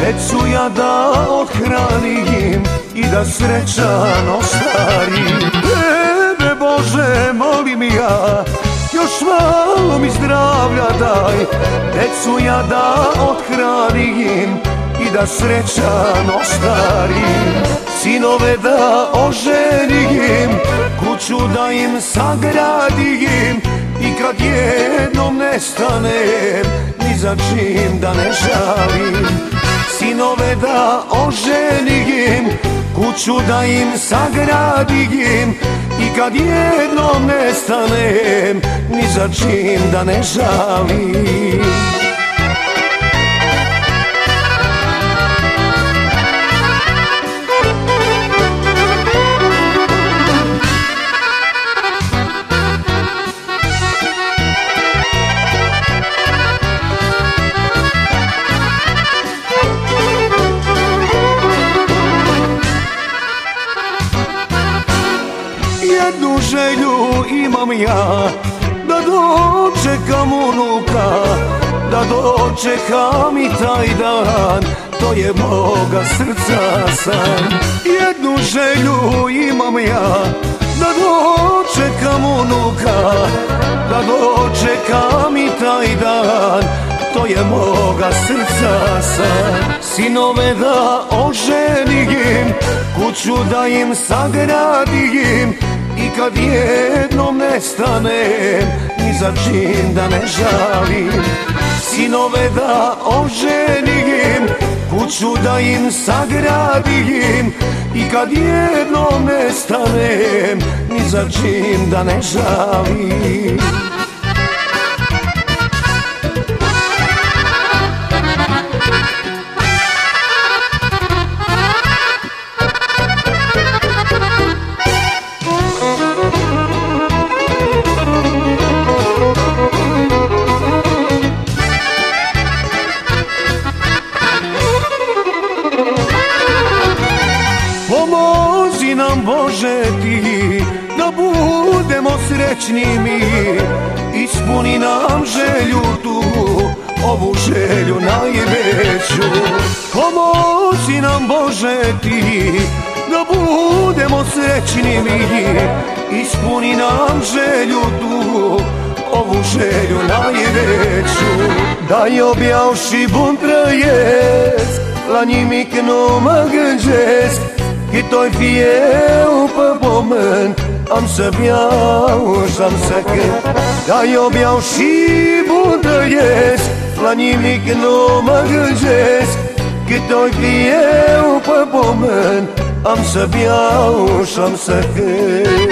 Decu ja da odhranim i da srećan ostarim. Tebe Bože molim ja još malo mi zdravlja daj. Decu ja da odhranim i da srećan ostarim. Sinove da oženim, kuću da im sagradim I kad jednom nestanem, za čim da ne žalim Sinove da oženim, kuću da im sagradim I kad jednom nestanem, ni za čim da ne žalim želju imam ja. Da dočekam unuka Da dočekam i taj dan To je moga srca san. Jednu želju imam ja Da dočekam unuka Da dočekam i taj dan To je moga srca san. Sinove da oženim Kuću da im sagradim i kad jednom nestanem Ni za čim da ne žalim. Sinove da oženim Kuću da im sagradim. I kad jednom nestanem Ni za čim da ne žalim Bože ti da budemo srećni mi. Ispuni nam želju tu, ovu želju najveću. Pomozi nam Bože ti da budemo srećni mi. Ispuni nam želju tu, ovu želju najveću. Daj objavši bun trăiesc La nu mă gândesc Cât oi fie pe pământ Am să beau și am să cânt. Dar eu beau și bun trăiesc La nimic nu mă gândesc Cât oi fie pe pământ Am să beau și am să cânt